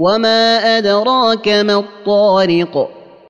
وما ادراك ما الطارق